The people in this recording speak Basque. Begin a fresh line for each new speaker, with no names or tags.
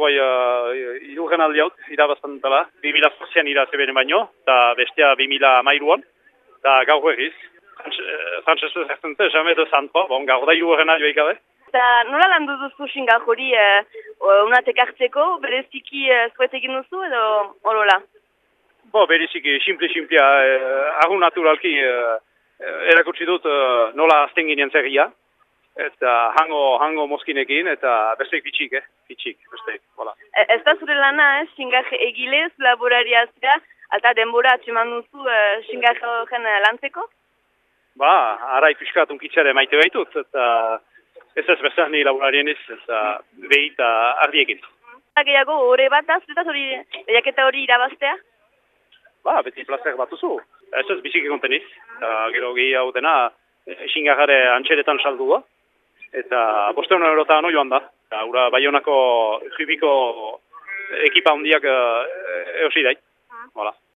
guai uh, irugen aldi haut, irabazten dela, 2000 zortzian iraze beren baino, eta bestea 2000 mairuan, eta gaur egiz. Frantzes ez ezten zen, jame de zanpo, bon, gaur da irugen aldi gabe.
Eta nola lan duzu xingar hori uh, unatek hartzeko, bereziki uh, zuet egin duzu edo orola?
Bo, bereziki, simple-simplea, uh, argun naturalki uh, erakutsi dut uh, nola azten ginen zerria. Eta hango, hango moskinekin, eta besteik bitxik, eh? Bitxik, besteik, voilà.
E, ez da zure lana, eh? Xingar egilez, laborariazia, alta denbora atxeman duzu uh, xingar horren lantzeko?
Ba, arai piskat unkitzare maite baitut, eta ez ez bezan ni laborarien ez, eta behi eta ardiekin.
Gehiago, hori bat da, zuretaz hori, lehiaketa hori irabaztea?
Ba, beti plazak bat duzu. Ez ez bizik egonten eta gero gehiago dena, xingarare antxeretan saldua eta boste honen erotan joan da. Eta, ura, baionako jibiko ekipa hondiak uh, eosi dait. Hola.